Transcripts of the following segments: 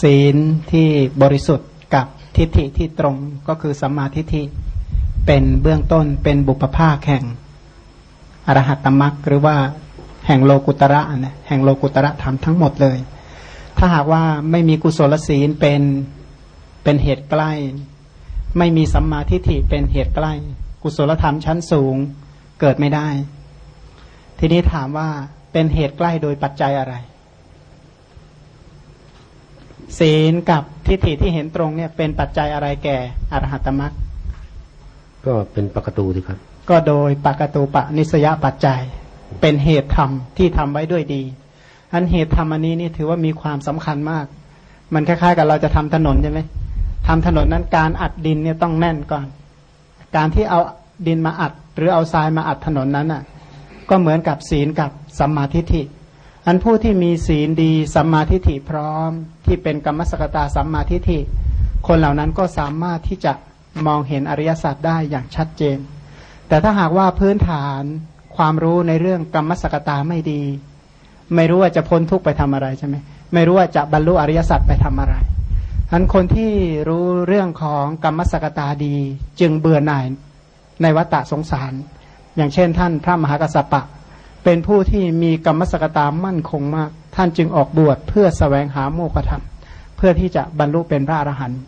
ศีลที่บริสุทธิ์กับทิฏฐิที่ตรงก็คือสัมมาทิฏฐิเป็นเบื้องต้นเป็นบุพภาคแห่งอรหัตตมรักหรือว่าแห่งโลกุตระนะแห่งโลกุตระธรรมทั้งหมดเลย ถ้าหากว่าไม่มีกุศลศีลเป็นเป็นเหตุใกล้ ไม่มีสัมมาทิฏฐิเป็นเหตุใกล้ กุศลธรรมชั้นสูงเกิดไม่ได้ ทีนี้ถามว่าเป็นเหตุใกล้โดยปัจจัยอะไร ศีลกับทิฏฐิที่เห็นตรงเนี่ยเป็นปัจจัยอะไรแก่อรหัตมรักก็เป็นปกตูสิครับ ก็โดยปกตูปะนิสยปัจจัย เป็นเหตุธรรมที่ทำไว้ด้วยดี อันเหตุธรรมอันนี้นี่ถือว่ามีความสำคัญมาก มันคล้ายๆ กับเราจะทำถนนใช่ไหมทำถนนนั้นการอัดดินเนี่ยต้องแน่นก่อน การที่เอาดินมาอัด หรือเอาทรายมาอัดถนนนั้นอะ ก็เหมือนกับศีลกับสัมมาทิฏฐิ อันผู้ที่มีศีลดีสัมมาทิฏฐิพร้อม ที่เป็นกรรมสกตาสัมมาทิฏฐิคนเหล่านั้นก็สามารถที่จะมองเห็นอริยสัจได้อย่างชัดเจน แต่ถ้าหากว่าพื้นฐานความรู้ในเรื่องกรรมสกตาไม่ดี ไม่รู้ว่าจะพ้นทุกข์ไปทำอะไรใช่ไหมไม่รู้ว่าจะบรรลุอริยสัจไปทำอะไรอันคนที่รู้เรื่องของกรรมสกตาดี จึงเบื่อหน่ายในวัฏฏะสงสาร อย่างเช่นท่านพระมหากัสสปะ เป็นผู้ที่มีกรรมสกตามั่นคงมาก ท่านจึงออกบวชเพื่อสแสวงหาโมกขธรรม เพื่อที่จะบรรลุเป็นพระอรหันต์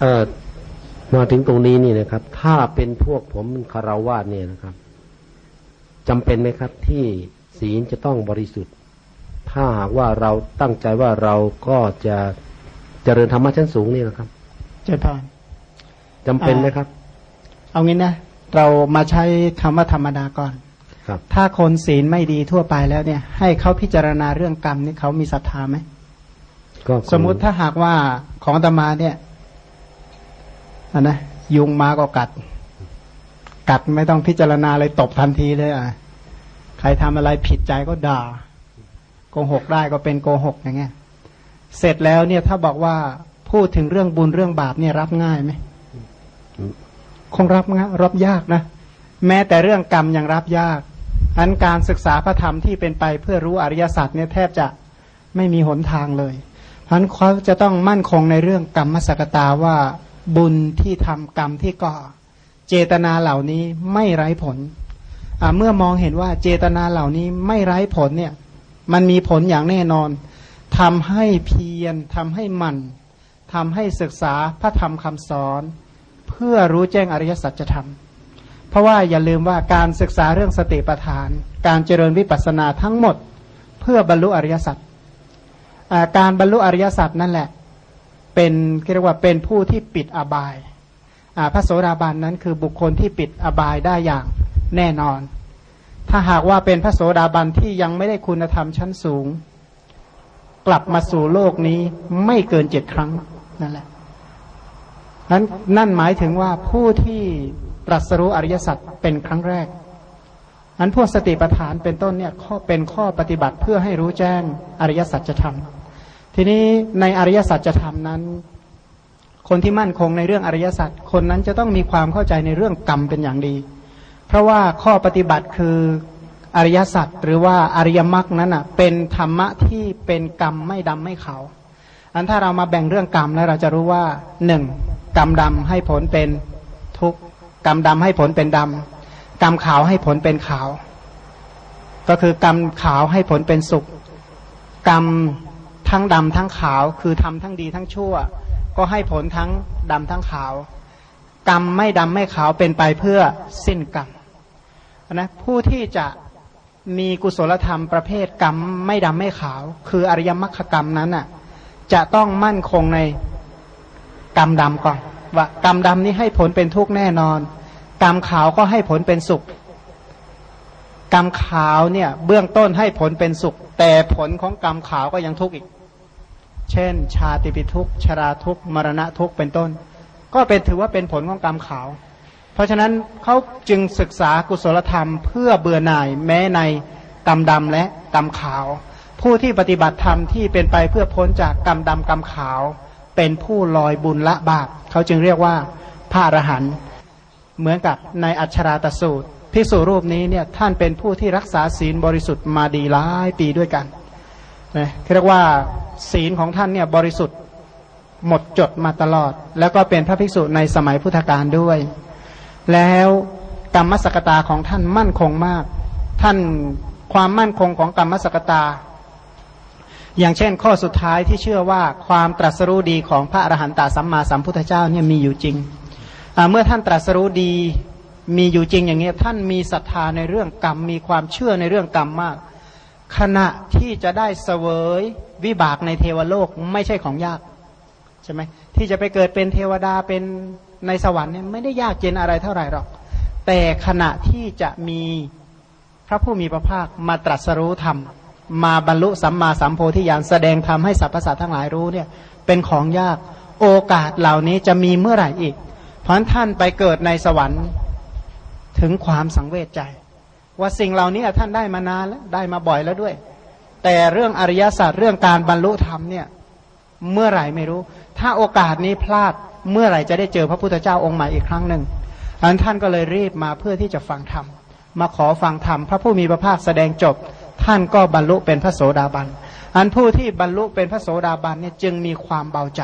เอ่อมาถึงตรงนี้นี่นะครับ ถ้าเป็นพวกผมคาราวาสเนี่ยนะครับจำเป็นไหมครับที่ศีลจะต้องบริสุทธิ์ ถ้าหากว่าเราตั้งใจว่าเราก็จะเจริญธรรมะชั้นสูงนี่นะครับ เจริญพรจำเป็นไหมครับ เอางี้นะ เรามาใช้คำว่าธรรมดาก่อนครับถ้าคนศีลไม่ดีทั่วไปแล้วเนี่ย ให้เขาพิจารณาเรื่องกรรมนี่เขามีศรัทธาไหมก็สมมุติถ้าหากว่าของตมาเนี่ยอันนะยุงมาก็กัด กัดไม่ต้องพิจารณาเลยตบทันทีเลยอะใครทำอะไรผิดใจก็ด่า โกหกได้ก็เป็นโกหกอย่างเงี้ยเสร็จแล้วเนี่ยถ้าบอกว่าพูดถึงเรื่องบุญเรื่องบาปเนี่ยรับง่ายไหม คงรับง่ายรับยากนะ แม้แต่เรื่องกรรมยังรับยากอันการศึกษาพระธรรมที่เป็นไปเพื่อรู้อริยสัจเนี่ยแทบจะไม่มีหนทางเลยเพราะเขาจะต้องมั่นคงในเรื่องกรรมสกตาว่าบุญที่ทำกรรมที่ก่อ เจตนาเหล่านี้ไม่ไร้ผลเมื่อมองเห็นว่าเจตนาเหล่านี้ไม่ไร้ผลเนี่ยมันมีผลอย่างแน่นอนทำให้เพียรทำให้มันทำให้ศึกษาพระธรรมคำสอน พื่อรู้แจ้งอริยสัจธรรม เพราะว่าอย่าลืมว่าการศึกษาเรื่องสติปัฏฐาน การเจริญวิปัสสนาทั้งหมด เพื่อบรรลุอริยสัจการบรรลุอริยสัจนั่นแหละ เป็นเรียกว่าเป็นผู้ที่ปิดอบายพระโสดาบันนั้นคือบุคคลที่ปิดอบายได้อย่างแน่นอน ถ้าหากว่าเป็นพระโสดาบันที่ยังไม่ได้คุณธรรมชั้นสูง กลับมาสู่โลกนี้ไม่เกินเจ็ดครั้งนั่นแหละ นั้นนั่นหมายถึงว่าผู้ที่ตรัสรู้อริยสัจเป็นครั้งแรกอันพวกสติปัฏฐานเป็นต้นเนี่ยข้อเป็นข้อปฏิบัติเพื่อให้รู้แจ้งอริยสัจธรรม ทีนี้ในอริยสัจจะทำนั้น คนที่มั่นคงในเรื่องอริยสัจคนนั้นจะต้องมีความเข้าใจในเรื่องกรรมเป็นอย่างดี เพราะว่าข้อปฏิบัติคืออริยสัจหรือว่าอริยมรรคนั้นอะเป็นธรรมะที่เป็นกรรมไม่ดำไม่ขาวอันถ้าเรามาแบ่งเรื่องกรรมแล้วเราจะรู้ว่าหนึ่ง กรรมดำให้ผลเป็นทุกกรรมดำให้ผลเป็นดำกรรมขาวให้ผลเป็นขาว ก็คือกรรมขาวให้ผลเป็นสุข กรรมทั้งดำทั้งขาว คือทำทั้งดีทั้งชั่ว ก็ให้ผลทั้งดำทั้งขาว กรรมไม่ดำไม่ขาวเป็นไปเพื่อสิ้นกรรมนะผู้ที่จะมีกุศลธรรมประเภทกรรมไม่ดำไม่ขาว คืออริยมรรคกรรมนั้นน่ะจะต้องมั่นคงใน รรมดำก่อนว่ากรรมดำนี้ให้ผลเป็นทุกข์แน่นอน กรรมขาวก็ให้ผลเป็นสุข กรรมขาวเนี่ย เบื้องต้นให้ผลเป็นสุข แต่ผลของกรรมขาวก็ยังทุกข์อีก เช่น ชาติปิทุกชราทุกมรณะทุกเป็นต้น ก็เป็นถือว่าเป็นผลของกรรมขาว เพราะฉะนั้นเขาจึงศึกษากุศลธรรมเพื่อเบื่อหน่ายแม้ในกรรมดำและกรรมขาว ผู้ที่ปฏิบัติธรรมที่เป็นไปเพื่อพ้นจากกรรมดำกรรมขาว เป็นผู้ลอยบุญละบาปเขาจึงเรียกว่าพระอรหันต์เหมือนกับในอัชราตสูตรพิสูรูปนี้เนี่ยท่านเป็นผู้ที่รักษาศีลบริสุทธิ์มาดีหลายปีด้วยกันนะเรียกว่าศีลของท่านเนี่ยบริสุทธิ์หมดจดมาตลอด แล้วก็เป็นพระภิกษุในสมัยพุทธกาลด้วย แล้วกรรมสกตาของท่านมั่นคงมาก ท่านความมั่นคงของกรรมสกตา อย่างเช่น ข้อสุดท้ายที่เชื่อว่าความตรัสรู้ดีของพระอรหันตสัมมาสัมพุทธเจ้าเนี่ยมีอยู่จริง เมื่อท่านตรัสรู้ดีมีอยู่จริงอย่างนี้ท่านมีศรัทธาในเรื่องกรรม มีความเชื่อในเรื่องกรรมมาก ขณะที่จะได้เสวยวิบากในเทวโลกไม่ใช่ของยากใช่ไหมที่จะไปเกิดเป็นเทวดาเป็นในสวรรค์เนี่ยไม่ได้ยากเจนอะไรเท่าไหร่หรอก แต่ขณะที่จะมีพระผู้มีพระภาคมาตรัสรู้ธรรม มาบรรลุสัมมาสัมโพธิญาณแสดงธรรมให้สรรพสัตว์ทั้งหลายรู้เนี่ยเป็นของยากโอกาสเหล่านี้จะมีเมื่อไหร่อีก เพราะท่านไปเกิดในสวรรค์ถึงความสังเวชใจ ว่าสิ่งเหล่านี้ท่านได้มานานแล้วได้มาบ่อยแล้วด้วย แต่เรื่องอริยศาสตร์เรื่องการบรรลุธรรมเนี่ยเมื่อไหร่ไม่รู้ ถ้าโอกาสนี้พลาดเมื่อไหร่จะได้เจอพระพุทธเจ้าองค์ใหม่อีกครั้งหนึ่งอันท่านก็เลยรีบมาเพื่อที่จะฟังธรรมมาขอฟังธรรมพระผู้มีพระภาคแสดงจบ ท่านก็บรรลุเป็นพระโสดาบัน อันผู้ที่บรรลุเป็นพระโสดาบันเนี่ยจึงมีความเบาใจ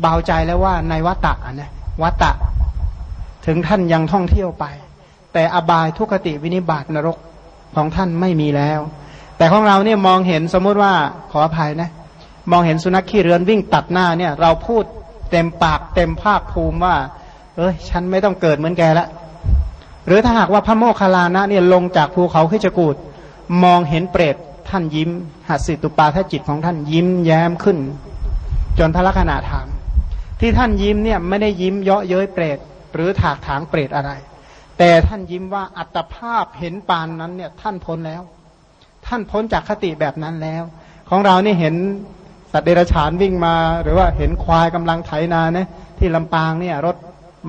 เบาใจแล้วว่าในวัตตะนะวัตตะ ถึงท่านยังท่องเที่ยวไป แต่อบายทุกติวินิบาตนรกของท่านไม่มีแล้ว แต่ของเราเนี่ยมองเห็นสมมุติว่าขออภัยนะ มองเห็นสุนัขขี้เรือนวิ่งตัดหน้าเนี่ย เราพูดเต็มปากเต็มภาคภูมิว่า เอ้ยฉันไม่ต้องเกิดเหมือนแกละหรือถ้าหากว่าพระโมคคัลลานะเนี่ยลงจากภูเขาขึ้นจกูด มองเห็นเปรตท่านยิ้มหัสิตุปาทจิตของท่านยิ้มแย้มขึ้น จนพระลักษณะถาม ที่ท่านยิ้มเนี่ยไม่ได้ยิ้มเยาะเย้ยเปรตหรือถากถางเปรตอะไร แต่ท่านยิ้มว่าอัตภาพเห็นปานนั้นเนี่ยท่านพ้นแล้ว ท่านพ้นจากคติแบบนั้นแล้ว ของเรานี่เห็นสัตว์เดรัจฉานวิ่งมา หรือว่าเห็นควายกำลังไถนาเนี่ยที่ลำปางเนี่ยรถ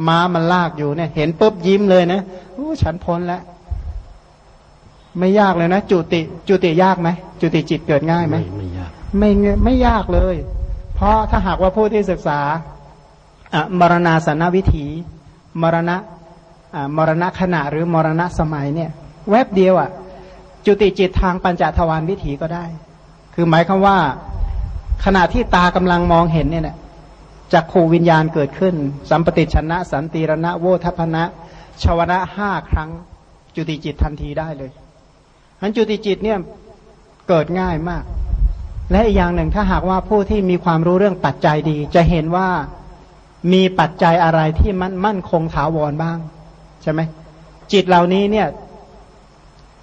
ม้ามันลากอยู่เนี่ย เห็นปุ๊บยิ้มเลยนะโอ้ฉันพ้นแล้ว ไม่ยากเลยนะจุติจุติยากไหมจุติจิตเกิดง่ายไหมไม่ยากไม่ไม่ยากเลย เพราะถ้าหากว่าผู้ที่ศึกษามรณาสนวิถี มรณะมรณะขณะหรือมรณะสมัยเนี่ยแวบเดียวอะจุติจิตทางปัญจทวารวิถีก็ได้ คือหมายคำว่า ขณะที่ตากำลังมองเห็นเนี่ยนะจากขูวิญญาณเกิดขึ้น สัมปติชนะ สันติรณะ โวทัพนะชวนะห้าครั้ง จุติจิตทันทีได้เลย อันจุติจิตเนี่ยเกิดง่ายมาก และอีกอย่างหนึ่งถ้าหากว่าผู้ที่มีความรู้เรื่องปัจจัยดี จะเห็นว่ามีปัจจัยอะไรที่มันมั่นคงถาวรบ้างใช่ไหมจิตเหล่านี้เนี่ย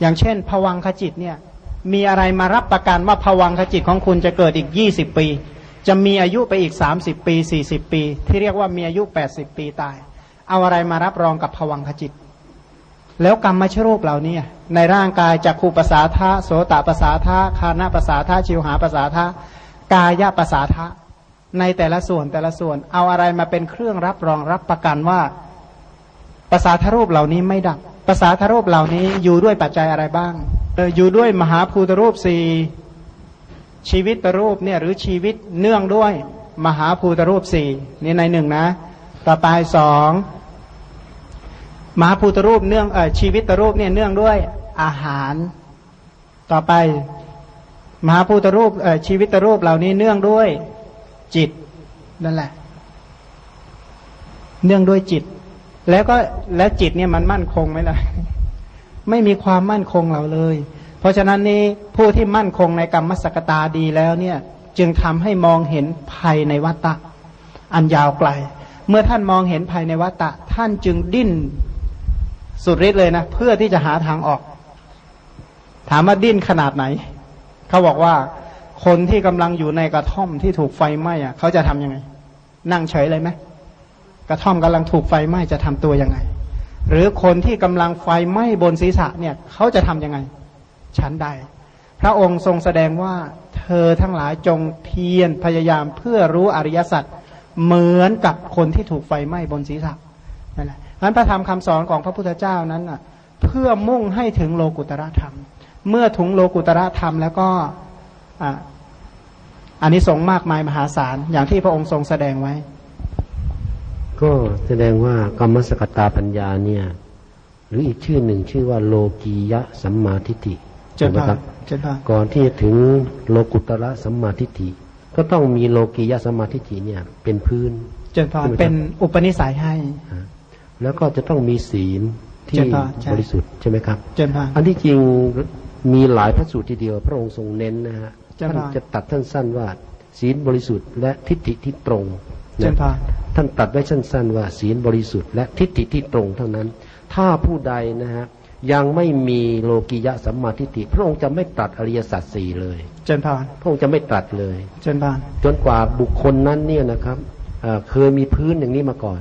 อย่างเช่นผวังขจิตเนี่ย มีอะไรมารับประกันว่าผวังขจิตของคุณจะเกิดอีกยี่สิบปี จะมีอายุไปอีกสามสิบปีสี่สิบปี ที่เรียกว่ามีอายุแปดสิบปีตาย เอาอะไรมารับรองกับผวังขจิต แล้วกรรมชรูปเหล่านี้ในร่างกายจากคูปสาทะโสตปสาทะคานาปสาทะชิวหาปสาทะกายปสาทะในแต่ละส่วนแต่ละส่วน เอาอะไรมาเป็นเครื่องรับรองรับประกันว่าภาษาทรูปเหล่านี้ไม่ดับภาษาทรูปเหล่านี้อยู่ด้วยปัจจัยอะไรบ้างอยู่ด้วยมหาภูตรูปสี่ชีวิตรูปเนี่ยหรือชีวิตเนื่องด้วยมหาภูตรูปสี่นี่ในหนึ่งนะ ต่อไปสอง มหาภูตรูปเนื่องอชีวิตรูปเนี่ยเนื่องด้วยอาหาร ต่อไป มหาภูตรูปชีวิตรูปเหล่านี้เนื่องด้วยจิตนั่นแหละ เนื่องด้วยจิต แล้วก็แล้วจิตเนี่ยมันมั่นคงไหมล่ะไม่มีความมั่นคงเราเลย เพราะฉะนั้นนี้ผู้ที่มั่นคงในกรรมสกตาดีแล้วเนี่ย จึงทำให้มองเห็นภัยในวัตตะ อันยาวไกล เมื่อท่านมองเห็นภัยในวัตตะ ท่านจึงดิ้น สุดฤทธิ์เลยนะ เพื่อที่จะหาทางออก ถามว่าดิ้นขนาดไหน เขาบอกว่าคนที่กำลังอยู่ในกระท่อมที่ถูกไฟไหม้อะเขาจะทํำยังไง นั่งเฉยเลยไหมกระท่อมกำลังถูกไฟไหม้จะทำตัวยังไง หรือคนที่กำลังไฟไหม้บนศีรษะเนี่ยเขาจะทํำยังไงฉันใด พระองค์ทรงแสดงว่าเธอทั้งหลายจงเพียรพยายามเพื่อรู้อริยสัจเหมือนกับคนที่ถูกไฟไหม้บนศีรษะนั่นแหละ นั้นพระธรรมคำสอนของพระพุทธเจ้านั้นอะเพื่อมุ่งให้ถึงโลกุตระธรรม เมื่อถึงโลกุตระธรรมแล้วก็อ่าอันนี้สงมากมายมหาศาล อย่างที่พระองค์ทรงแสดงไว้ ก็แสดงว่ากรรมสกตาปัญญาเนี่ย หรืออีกชื่อหนึ่งชื่อว่าโลกียะสัมมาทิฏฐิเจริญถูกไหมพครรับเจริญพรก่อนที่จะถึงโลกุตระสัมมาทิฏฐิก็ต้องมีโลกียสัมมาทิฏฐิเนี่ย เป็นพื้นเจริญพรเป็นอุปนิสัยให้ แล้วก็จะต้องมีศีลที่เจริญพรใช่บริสุทธิ์ใช่ไหมครับเจริญพรอันที่จริงมีหลายพระสูตรทีเดียว พระองค์ทรงเน้นนะฮะเจริญพรท่านจะตัดท่านสั้นว่า ศีลบริสุทธิ์และทิฏฐิที่ตรงเจริญพรท่านตัดไว้สั้นๆว่าศีลบริสุทธิ์และทิฏฐิที่ตรงเท่านั้น ถ้าผู้ใดนะฮะยังไม่มีโลกิยะสัมมาทิฏฐิพระองค์จะไม่ตรัสอริยสัจสี่เลย เจริญพรพระองค์จะไม่ตรัสเลย เจริญพรจนกว่าบุคคลนั้นเนี่ยนะครับเอ่อเคยมีพื้นอย่างนี้มาก่อน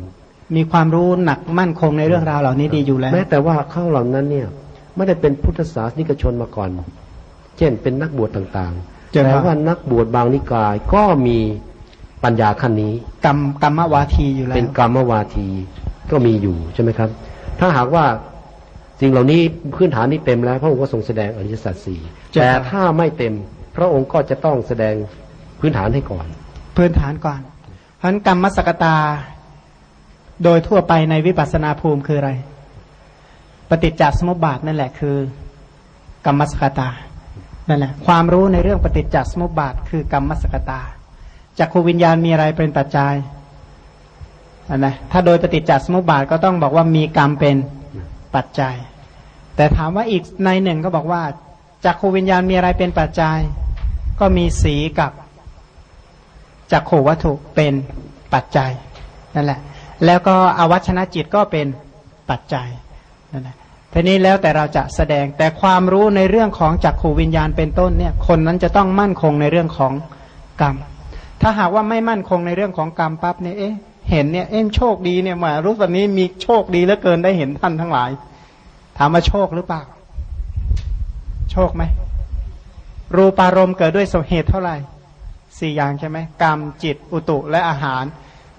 มีความรู้หนักมั่นคงในเรื่องราวเหล่านี้ดีอยู่แล้ว แม้แต่ว่าเขาเหล่านั้นเนี่ยไม่ได้เป็นพุทธศาสนิกชนมาก่อน เช่นเป็นนักบวชต่างๆเจริญพรแต่ว่านักบวชบางนิกายก็มีปัญญาขั้นนี้ กรรมกรรมวาทีอยู่แล้วเป็นกรรมวาทีก็มีอยู่ใช่ไหมครับ ถ้าหากว่าสิ่งเหล่านี้พื้นฐานนี้เต็มแล้วพระองค์ก็ทรงแสดงอริยสัจสี่แต่ถ้าไม่เต็ม พระองค์ก็จะต้องแสดงพื้นฐานให้ก่อน พื้นฐานก่อนเพราะฉะนั้นกรรมสกตา โดยทั่วไปในวิปัสนาภูมิคืออะไร ปฏิจจสมุปบาทนั่นแหละคือกรรมสกตา นั่นแหละ ความรู้ในเรื่องปฏิจจสมุปบาทคือกรรมสกตาจักขูวิญญาณมีอะไรเป็นปัจจัยอันนะถ้าโดยปฏิจจสมุปบาทก็ต้องบอกว่ามีกรรมเป็นปัจจัย แต่ถามว่าอีกในหนึ่งก็บอกว่าจักขูวิญญาณมีอะไรเป็นปัจจัย ก็มีสีกับจักขูวัตถุเป็นปัจจัยนั่นแหละ แล้วก็อวัชนะจิตก็เป็นปัจจัยนั่นแหละทีนี้แล้วแต่เราจะแสดงแต่ความรู้ในเรื่องของจักขูวิญญาณเป็นต้นเนี่ย คนนั้นจะต้องมั่นคงในเรื่องของกรรม ถ้าหากว่าไม่มั่นคงในเรื่องของกรรมปั๊บเนี่ยเอ๊ะเห็นเนี่ยเอ็มโชคดีเนี่ยมารู้แบบนี้มีโชคดีเหลือเกินได้เห็นท่านทั้งหลาย ถามว่าโชคหรือเปล่า โชคไหมรูปารมณ์เกิดด้วยสาเหตุเท่าไหร่สี่อย่างใช่ไหมกรรมจิตอุตุและอาหาร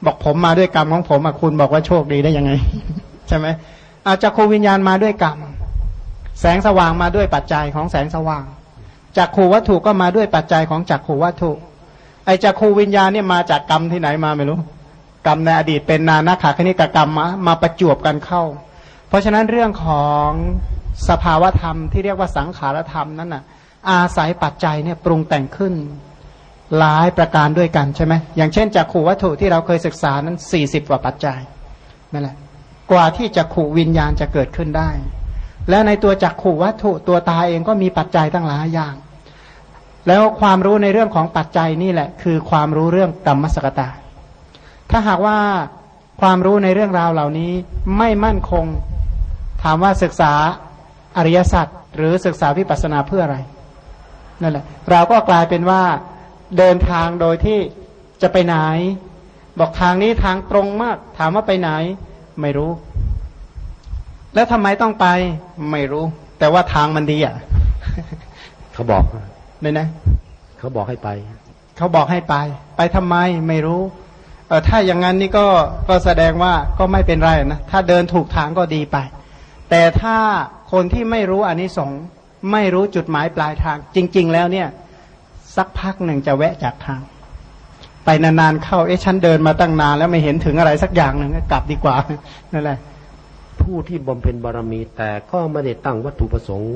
บอกผมมาด้วยกรรมของผมอะคุณบอกว่าโชคดีได้ยังไง ใช่ไหมอาจจะโควิญญาณมาด้วยกรรม แสงสว่างมาด้วยปัจจัยของแสงสว่างจักขูวัตถุก็มาด้วยปัจจัยของจักขูวัตถุ ไอจักขูวิญญาณเนี่ยมาจากกรรมที่ไหนมาไม่รู้ กรรมในอดีตเป็นนานาขาคณิกกรรมมามาประจวบกันเข้า เพราะฉะนั้นเรื่องของสภาวธรรมที่เรียกว่าสังขารธรรมนั้นน่ะอาศัยปัจจัยเนี่ยปรุงแต่งขึ้น หลายประการด้วยกันใช่ไหมอย่างเช่นจักขูวัตถุที่เราเคยศึกษานั้นสี่สิบกว่าปัจจัยนั่นแหละกว่าที่จักขูวิญญาณจะเกิดขึ้นได้ และในตัวจักขูวัตถุตัวตาเองก็มีปัจจัยตั้งหลายอย่าง แล้วความรู้ในเรื่องของปัจจัยนี่แหละ คือความรู้เรื่องกรรมสกตา ถ้าหากว่าความรู้ในเรื่องราวเหล่านี้ไม่มั่นคง ถามว่าศึกษาอริยสัจหรือศึกษาวิปัสสนาเพื่ออะไรนั่นแหละ เราก็กลายเป็นว่า เดินทางโดยที่จะไปไหน บอกทางนี้ทางตรงมาก ถามว่าไปไหน ไม่รู้ แล้วทำไมต้องไป ไม่รู้ แต่ว่าทางมันดีอะ เขาบอกเนี่ยนะ เขาบอกให้ไป เขาบอกให้ไป ไปทำไมไม่รู้เออถ้าอย่างนั้นนี่ก็ก็แสดงว่าก็ไม่เป็นไรนะ ถ้าเดินถูกทางก็ดีไป แต่ถ้าคนที่ไม่รู้อานิสงส์ไม่รู้จุดหมายปลายทาง จริง ๆ แล้วเนี่ย สักพักหนึ่งจะแวะจากทาง ไปนานๆเข้าเอ๊ะฉันเดินมาตั้งนานแล้วไม่เห็นถึงอะไรสักอย่างหนึ่งกลับดีกว่านั่นแหละ ผู้ที่บำเพ็ญบารมีแต่ก็ไม่ได้ตั้งวัตถุประสงค์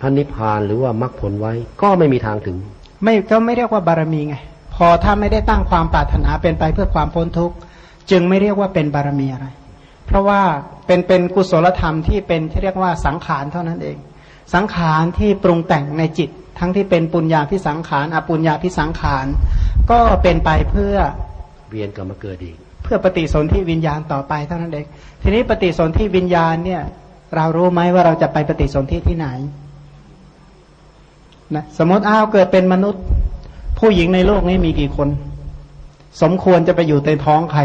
พระนิพพานหรือว่ามรรคผลไว้ก็ไม่มีทางถึง ไม่ก็ไม่เรียกว่าบารมีไง พอถ้าไม่ได้ตั้งความปรารถนาเป็นไปเพื่อความพ้นทุกข์จึงไม่เรียกว่าเป็นบารมีอะไร เพราะว่าเป็นเป็นกุศลธรรมที่เป็นที่เรียกว่าสังขารเท่านั้นเอง สังขารที่ปรุงแต่งในจิต ทั้งที่เป็นปุญญาพิสังขารอปุญญาพิสังขาร ก็เป็นไปเพื่อเวียนกลับมาเกิดอีก เพื่อปฏิสนธิวิญญาณต่อไปเท่านั้นเองทีนี้ปฏิสนธิวิญญาณเนี่ย เรารู้ไหมว่าเราจะไปปฏิสนธิที่ไหนนะสมมติอ้าวเกิดเป็นมนุษย์ ผู้หญิงในโลกนี้มีกี่คน สมควรจะไปอยู่ในท้องใคร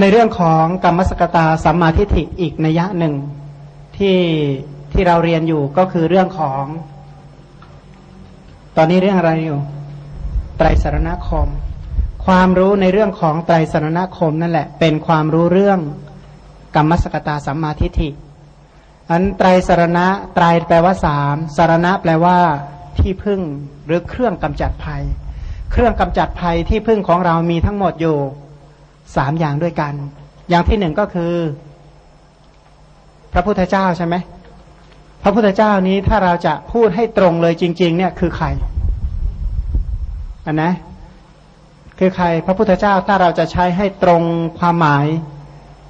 ในเรื่องของกรรมสกตาสัมมาทิฏฐิอีกนัยยะหนึ่งที่ ที่เราเรียนอยู่ก็คือเรื่องของ ตอนนี้เรื่องอะไรอยู่ ไตรสารณคม ความรู้ในเรื่องของไตรสารณคมนั่นแหละ เป็นความรู้เรื่องกรรมสกตาสัมมาทิฏฐิอันไตรสารณะไตรแปลว่าสามสารณะแปลว่า ที่พึ่งหรือเครื่องกำจัดภัย เครื่องกำจัดภัยที่พึ่งของเรามีทั้งหมดอยู่สามอย่างด้วยกัน อย่างที่หนึ่งก็คือ พระพุทธเจ้าใช่ไหม พระพุทธเจ้านี้ถ้าเราจะพูดให้ตรงเลยจริง ๆ เนี่ยคือใครอันนะ คือใคร พระพุทธเจ้าถ้าเราจะใช้ให้ตรงความหมาย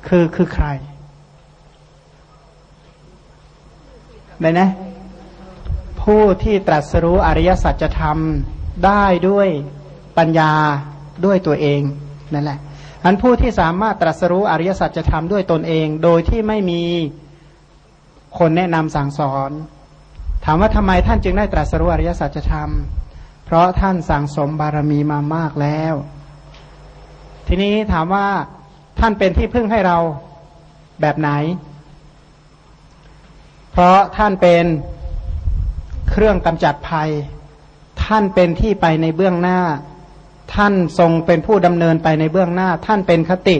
คือคือใครได้นะ ผู้ที่ตรัสรู้อริยสัจธรรมได้ด้วยปัญญาด้วยตัวเองนั่นแหละอันผู้ที่สามารถตรัสรู้อริยสัจธรรมด้วยตนเอง โดยที่ไม่มี คนแนะนำสั่งสอน ถามว่าทำไมท่านจึงได้ตรัสรู้อริยสัจธรรม เพราะท่านสั่งสมบารมีมามากแล้ว ทีนี้ถามว่าท่านเป็นที่พึ่งให้เราแบบไหน เพราะท่านเป็นเครื่องกำจัดภัย ท่านเป็นที่ไปในเบื้องหน้า ท่านทรงเป็นผู้ดำเนินไปในเบื้องหน้า ท่านเป็นคติ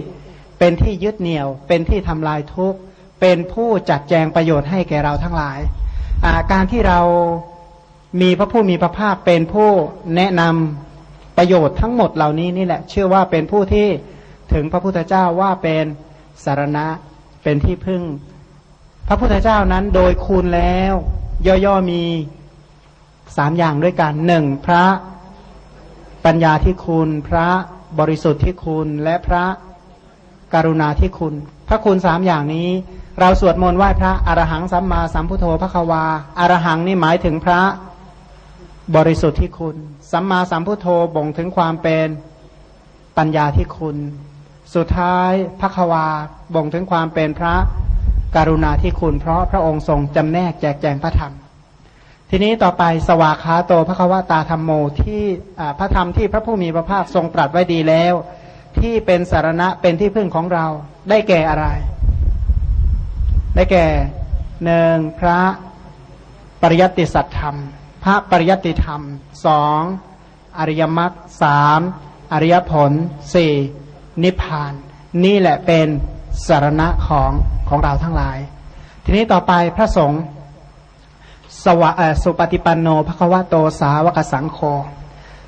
เป็นที่ยึดเหนี่ยว เป็นที่ทำลายทุกข์ เป็นผู้จัดแจงประโยชน์ให้แก่เราทั้งหลายการที่เรามีพระผู้มีพระภาคเป็นผู้แนะนำประโยชน์ทั้งหมดเหล่านี้นี่แหละ เชื่อว่าเป็นผู้ที่ถึงพระพุทธเจ้าว่าเป็นสารณะเป็นที่พึ่ง พระพุทธเจ้านั้นโดยคูณแล้ว ย่อๆมีสามอย่างด้วยกันหนึ่งพระปัญญาที่คุณ พระบริสุทธิ์ที่คุณ และพระกรุณาที่คุณ พระคุณสามอย่างนี้ เราสวดมนต์ไหว้พระอรหังสัมมาสัมพุทโธพระควาอรหังนี่หมายถึงพระบริสุทธิ์ที่คุณ สัมมาสัมพุทโธบ่งถึงความเป็นปัญญาที่คุณ สุดท้ายพระควาบ่งถึงความเป็นพระกรุณาที่คุณ เพราะพระองค์ทรงจำแนกแจกแจงพระธรรม ทีนี้ต่อไปสวากขาโตพระควตาธรรมโมที่พระธรรมที่พระผู้มีพระภาคทรงตรัสไว้ดีแล้ว ที่เป็นสารณะเป็นที่พึ่งของเราได้แก่อะไร ได้แก่หนึ่งพระปริยัติสัตธรรม พระปริยัติธรรมสองอริยมรรคสามอริยผลสี่นิพพาน นี่แหละเป็นสารณะของของเราทั้งหลาย ทีนี้ต่อไปพระสงฆ์สวะสุปฏิปันโนภควะโตสาวกสังโฆ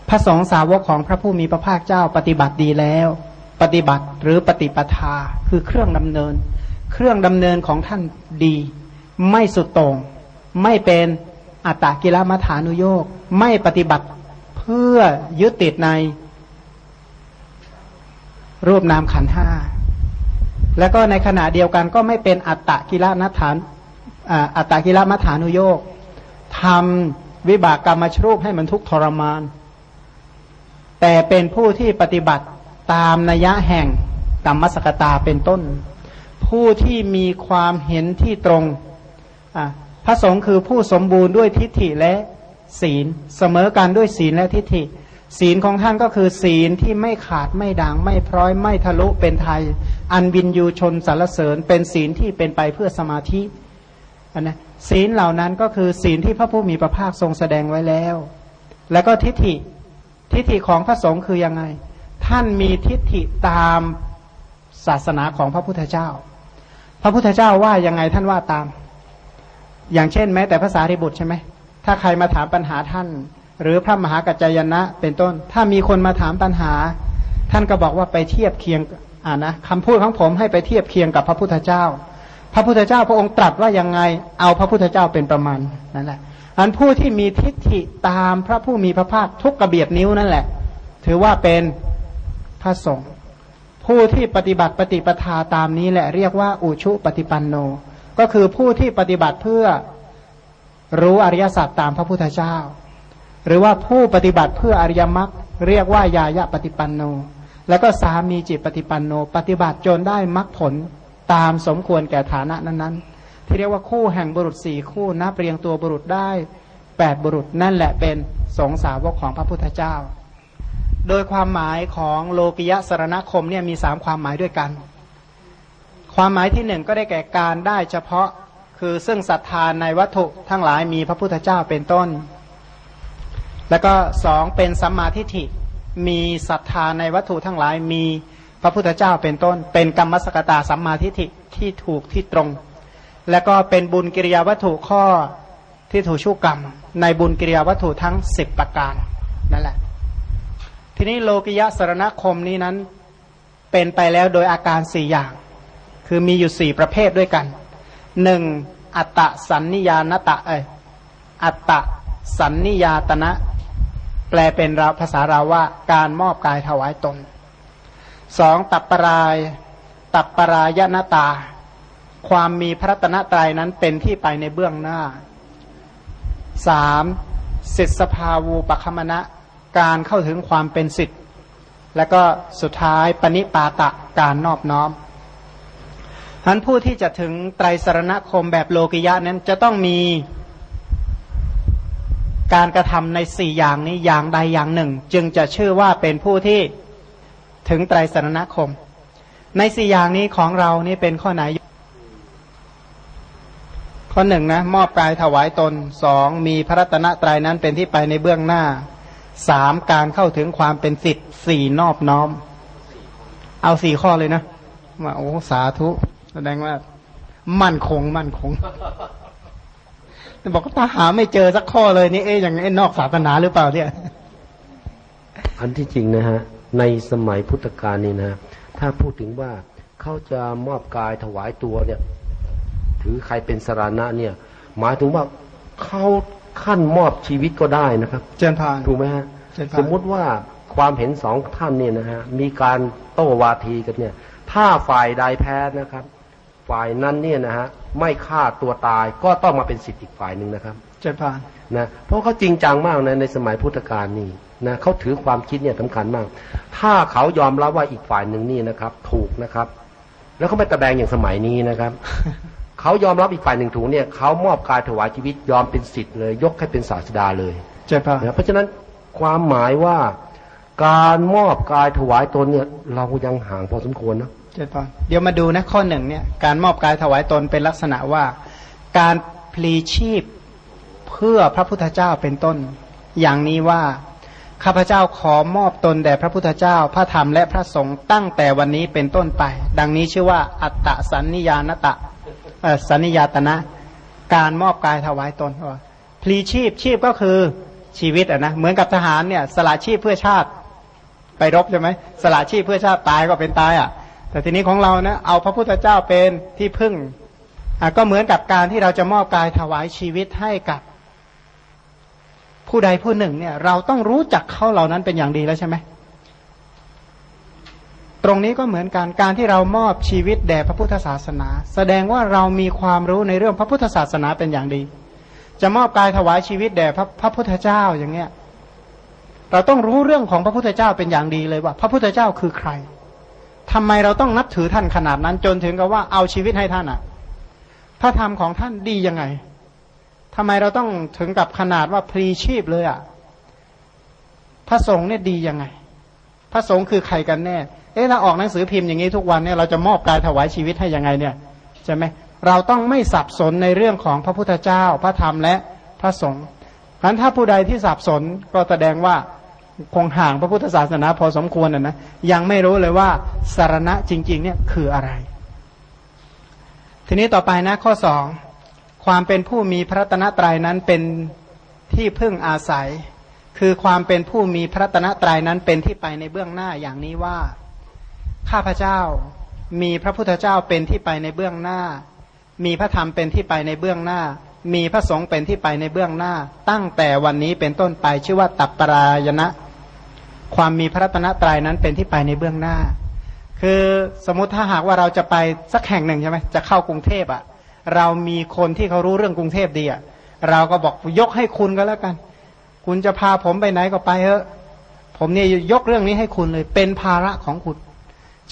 พระสงฆ์สาวกของพระผู้มีพระภาคเจ้าปฏิบัติดีแล้ว ปฏิบัติหรือปฏิปทาคือเครื่องดำเนิน เครื่องดำเนินของท่านดี ไม่สุดโต่งไม่เป็นอัตตกิลมัฐานุโยกไม่ปฏิบัติเพื่อยึดติดใน รูปนามขันห้าแล้วก็ในขณะเดียวกันก็ไม่เป็นอัตตกิลมัฐานอัตตกิลมัฐานุโยกทำวิบากกรรมชรูปให้มันทุกทรมาน แต่เป็นผู้ที่ปฏิบัติตามนัยะแห่งตามมสกตาเป็นต้น ผู้ที่มีความเห็นที่ตรงพระสงฆ์คือผู้สมบูรณ์ด้วยทิฏฐิและศีล เสมอกันด้วยศีลและทิฏฐิ ศีลของท่านก็คือศีลที่ไม่ขาดไม่ด่างไม่พร้อยไม่ทะลุเป็นไทย อันบินยูชนสารเสริญ เป็นศีลที่เป็นไปเพื่อสมาธินนะศีลเหล่านั้นก็คือศีลที่พระผู้มีพระภาคทรงแสดงไว้แล้ว แล้วก็ทิฏฐิทิฏฐิของพระสงฆ์คือยังไง ท่านมีทิฏฐิตาม ศาสนาของพระพุทธเจ้า พระพุทธเจ้าว่ายังไงท่านว่าตาม อย่างเช่นแม้แต่ภาษาริบุตรใช่ไหมถ้าใครมาถามปัญหาท่าน หรือพระมหากัจจายนะ เป็นต้น ถ้ามีคนมาถามปัญหา ท่านก็บอกว่าไปเทียบเคียงอ่านะคำพูดของผมให้ไปเทียบเคียงกับพระพุทธเจ้า พระพุทธเจ้าพระองค์ตรัสว่ายังไงเอาพระพุทธเจ้าเป็นประมาณนั่นแหละอันผู้ที่มีทิฏฐิตามพระผู้มีพระภาคทุกกระเบียดนิ้วนั่นแหละ ถือว่าเป็นพระสงฆ์ ผู้ที่ปฏิบัติปฏิปทาตามนี้แหละเรียกว่า อุชุปฏิปันโน ก็คือผู้ที่ปฏิบัติเพื่อรู้อริยสัจตามพระพุทธเจ้า หรือว่าผู้ปฏิบัติเพื่ออริยมรรคเรียกว่ายายะปฏิปันโน แล้วก็สามีจิตปฏิปันโน ปฏิบัติจนได้มรรคผลตามสมควรแก่ฐานะนั้นๆ ที่เรียกว่าคู่แห่งบุรุษสี่คู่นับเรียงตัวบุรุษได้แปดบุรุษนั่นแหละเป็นสงสาวกของพระพุทธเจ้า โดยความหมายของโลกิยะสารณคมเนี่ยมีสามความหมายด้วยกัน ความหมายที่หนึ่งก็ได้แก่การได้เฉพาะคือซึ่งศรัทธาในวัตถุทั้งหลายมีพระพุทธเจ้าเป็นต้น แล้วก็สองเป็นสัมมาทิฏฐิมีศรัทธาในวัตถุทั้งหลายมีพระพุทธเจ้าเป็นต้น เป็นกรรมสกตาสัมมาทิฏฐิที่ถูกที่ตรง และก็เป็นบุญกิริยาวัตถุข้อที่ถูกชูกรรม ในบุญกิริยาวัตถุทั้งสิบประการนั่นแหละ ทีนี้โลกิยะสารณคมนี้นั้นเป็นไปแล้วโดยอาการสี่อย่าง คือมีอยู่สี่ประเภทด้วยกันหนึ่งอัตตสันนิยานตะเอยอัตตสันนิยาตนะแปลเป็นเราภาษาเราว่าการมอบกายถวายตนสองตัปปราย ตัปปรายนตา ความมีพระตนะตรายนั้นเป็นที่ไปในเบื้องหน้าสามสิทธสภาวูปคมณะ การเข้าถึงความเป็นสิทธิ์แล้วก็สุดท้ายปณิปาตะการนอบน้อมท่านผู้ที่จะถึงไตรสรณคมแบบโลกิยะนั้นจะต้องมีการกระทำในสี่อย่างนี้อย่างใดอย่างหนึ่ง จึงจะชื่อว่าเป็นผู้ที่ถึงไตรสรณคม ในสี่อย่างนี้ของเรานี่เป็นข้อไหน ข้อหนึ่งนะ มอบกายถวายตนสองมีพระรัตนตรัยนั้นเป็นที่ไปในเบื้องหน้า สามการเข้าถึงความเป็นสิทธิ์สี่นอบน้อม เอาสี่ข้อเลยนะว่าโอ้สาธุ แสดงว่า มั่นคงมั่นคงแต่บอกถ้าหาไม่เจอสักข้อเลยนี่เอ๊ยอย่างไอ้นอกศาสนาหรือเปล่าเนี่ย อันที่จริงนะฮะ ในสมัยพุทธกาลนี่นะถ้าพูดถึงว่าเขาจะมอบกายถวายตัวเนี่ย ถือใครเป็นสารณะเนี่ย หมายถึงว่าเขา ขั้นมอบชีวิตก็ได้นะครับ เจนพานถูกไหมฮะเจนพานสมมุติว่าความเห็นสองท่านเนี่ยนะฮะมีการโต้วาทีกันเนี่ย ถ้าฝ่ายใดแพ้นะครับ ฝ่ายนั้นเนี่ยนะฮะไม่ฆ่าตัวตายก็ต้องมาเป็นสิทธิ์อีกฝ่ายหนึ่งนะครับเจนพานนะเพราะเขาจริงจังมากนะในสมัยพุทธกาลนี่นะเขาถือความคิดเนี่ยสำคัญมาก ถ้าเขายอมรับว่าอีกฝ่ายหนึ่งนี่นะครับ ถูกนะครับ แล้วเขาไม่ตะแบงอย่างสมัยนี้นะครับ เขายอมรับอีกฝ่ายหนึ่งถูกเนี่ยเขามอบกายถวายชีวิตยอมเป็นสิทธิ์เลย ยกให้เป็นศาสดาเลยเจนพานนะเพราะฉะนั้นความหมายว่าการมอบกายถวายตนเนี่ยเรายังห่างพอสมควรนะเจนพานเดี๋ยวมาดูนะข้อหนึ่งเนี่ยการมอบกายถวายตนเป็นลักษณะว่า การพลีชีพเพื่อพระพุทธเจ้าเป็นต้น อย่างนี้ว่าข้าพเจ้าขอมอบตนแด่พระพุทธเจ้า พระธรรมและพระสงฆ์ตั้งแต่วันนี้เป็นต้นไป ดังนี้ชื่อว่าอัตตสันนิยานตะเอ่อ สันนิยาตนะ การมอบกายถวายตนว่าพลีชีพชีพก็คือชีวิตอะนะเหมือนกับทหารเนี่ยสละชีพเพื่อชาติ ไปรบใช่ไหมสละชีพเพื่อชาติตายก็เป็นตายอะ แต่ทีนี้ของเรานะเอาพระพุทธเจ้าเป็นที่พึ่งอะก็เหมือนกับการที่เราจะมอบกายถวายชีวิตให้กับ ผู้ใดผู้หนึ่งเนี่ย เราต้องรู้จักเขาเหล่านั้นเป็นอย่างดีแล้วใช่ไหม ตรงนี้ก็เหมือนกันการที่เรามอบชีวิตแด่พระพุทธศาสนา แสดงว่าเรามีความรู้ในเรื่องพระพุทธศาสนาเป็นอย่างดี จะมอบกายถวายชีวิตแด่พระพระพุทธเจ้าอย่างเงี้ยเราต้องรู้เรื่องของพระพุทธเจ้าเป็นอย่างดีเลยว่า พระพุทธเจ้าคือใครทำไมเราต้องนับถือท่านขนาดนั้น จนถึงกับว่าเอาชีวิตให้ท่านอะพระธรรมของท่านดียังไงทำไมเราต้องถึงกับขนาดว่าพลีชีพเลยอะพระสงฆ์เนี่ยดียังไง พระสงฆ์คือใครกันแน่ เอ๊ะถ้าออกหนังสือพิมพ์อย่างนี้ทุกวันเนี่ยเราจะมอบกายถวายชีวิตให้ยังไงเนี่ยใช่ไหมเราต้องไม่สับสนในเรื่องของพระพุทธเจ้าพระธรรมและพระสงฆ์เพราะฉะนั้นถ้าผู้ใดที่สับสนก็แสดงว่าคงห่างพระพุทธศาสนาพอสมควรนะนะยังไม่รู้เลยว่าสารณะจริง ๆ เนี่ยคืออะไร ทีนี้ต่อไปนะข้อสองความเป็นผู้มีพระตนะตรัยนั้นเป็นที่พึ่งอาศัย คือความเป็นผู้มีพระตนะตรัยนั้นเป็นที่ไปในเบื้องหน้าอย่างนี้ว่า ข้าพเจ้า มีพระพุทธเจ้าเป็นที่ไปในเบื้องหน้า มีพระธรรมเป็นที่ไปในเบื้องหน้า มีพระสงฆ์เป็นที่ไปในเบื้องหน้า ตั้งแต่วันนี้เป็นต้นไปชื่อว่าตัปปรายณะความมีพระรัตนตรัยนั้นเป็นที่ไปในเบื้องหน้า คือสมมติถ้าหากว่าเราจะไปสักแห่งหนึ่งใช่ไหมจะเข้ากรุงเทพอะ่ะ เรามีคนที่เขารู้เรื่องกรุงเทพดีอะ่ะ เราก็บอกยกให้คุณก็แล้วกัน คุณจะพาผมไปไหนก็ไปเถอะ ผมเนี่ยยกเรื่องนี้ให้คุณเลย เป็นภาระของคุณ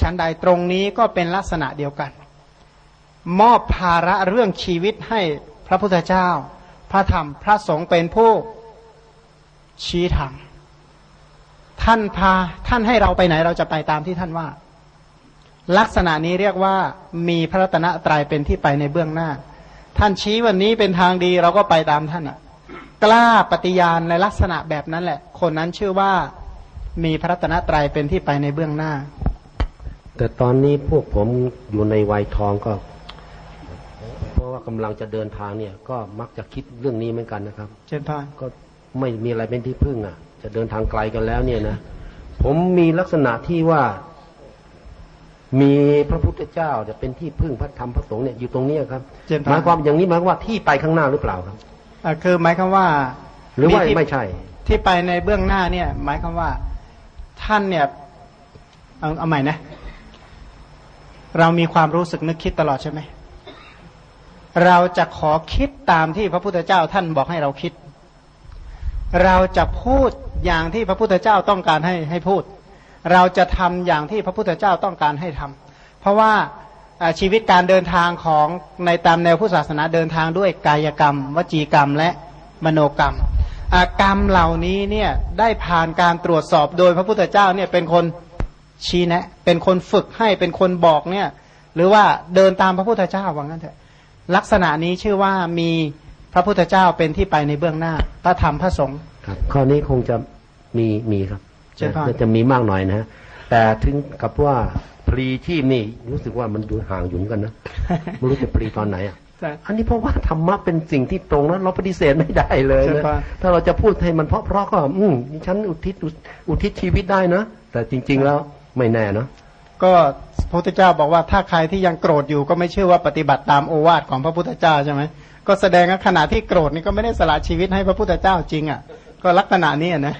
ชั้นใดตรงนี้ก็เป็นลักษณะเดียวกัน มอบภาระเรื่องชีวิตให้พระพุทธเจ้า พระธรรมพระสงฆ์เป็นผู้ชี้ทางท่านพาท่านให้เราไปไหนเราจะไปตามที่ท่านว่า ลักษณะนี้เรียกว่ามีพระรัตนตรัยเป็นที่ไปในเบื้องหน้า ท่านชี้วันนี้เป็นทางดีเราก็ไปตามท่านอะ กล้าปฏิญาณในลักษณะแบบนั้นแหละ คนนั้นชื่อว่ามีพระรัตนตรัยเป็นที่ไปในเบื้องหน้า แต่ตอนนี้พวกผมอยู่ในวัยทองก็ เพราะว่ากำลังจะเดินทางเนี่ย ก็มักจะคิดเรื่องนี้เหมือนกันนะครับ เช่นพานก็ไม่มีอะไรเป็นที่พึ่งอะ จะเดินทางไกลกันแล้วเนี่ยนะผมมีลักษณะที่ว่า มีพระพุทธเจ้าเนี่ยเป็นที่พึ่งพระธรรมพระสงฆ์เนี่ยอยู่ตรงเนี้ยครับเจนพหมายความอย่างนี้หมายความว่าที่ไปข้างหน้าหรือเปล่าครับอ่าคือหมายความว่า หรือว่าที่ไม่ใช่ ที่ไปในเบื้องหน้าเนี่ย หมายความว่าท่านเนี่ยเอาเอาใหม่นะ เรามีความรู้สึกนึกคิดตลอดใช่ไหม เราจะขอคิดตามที่พระพุทธเจ้าท่านบอกให้เราคิด เราจะพูดอย่างที่พระพุทธเจ้าต้องการให้ให้พูด เราจะทำอย่างที่พระพุทธเจ้าต้องการให้ทำเพราะว่าชีวิตการเดินทางของในตามแนวพุทธศาสนาเดินทางด้วยกายกรรม วจีกรรมและมโนกรรมกรรมเหล่านี้เนี่ยได้ผ่านการตรวจสอบโดยพระพุทธเจ้าเนี่ยเป็นคน ชี้แนะ เป็นคนฝึกให้เป็นคนบอกเนี่ย หรือว่าเดินตามพระพุทธเจ้าว่างั้นเถอะลักษณะนี้ชื่อว่ามีพระพุทธเจ้าเป็นที่ไปในเบื้องหน้าพระธรรมพระสงฆ์ครับ ข้อนี้คงจะมีมีครับเชิญพานน่าจะมีมากหน่อยนะฮะแต่ถึงกับว่าพลีชีพนี่รู้สึกว่ามันอยู่ห่างอยู่เหมือนกันนะไม่รู้จะปรีตอนไหนอะใช่อันนี้เพราะว่าธรรมะเป็นสิ่งที่ตรงแล้วเราปฏิเสธไม่ได้เลยใช่นะปะถ้าเราจะพูดให้มันเพราะๆก็อืมฉันอุทิศอุอุทิศชีวิตได้นะแต่จริง ๆ แล้ว ไม่แน่เนาะก็พระพุทธเจ้าบอกว่าถ้าใครที่ยังโกรธอยู่ก็ไม่เชื่อว่าปฏิบัติตามโอวาทของพระพุทธเจ้าใช่ไหมก็แสดงว่าขณะที่โกรธนี่ก็ไม่ได้สละชีวิตให้พระพุทธเจ้าจริงอะ ก็ลักษณะนี้นะ